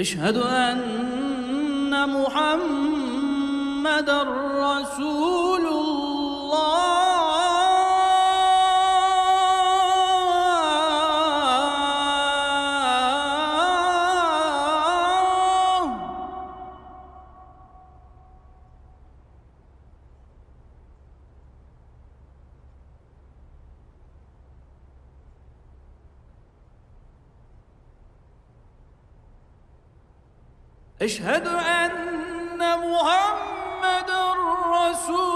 أشهد أن محمد رسول الله. أشهد أن محمد رسول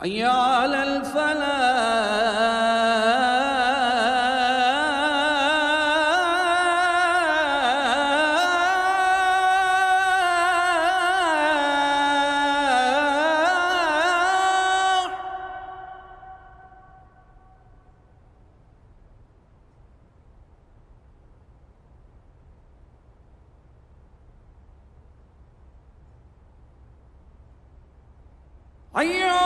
حي على الفلاح. حي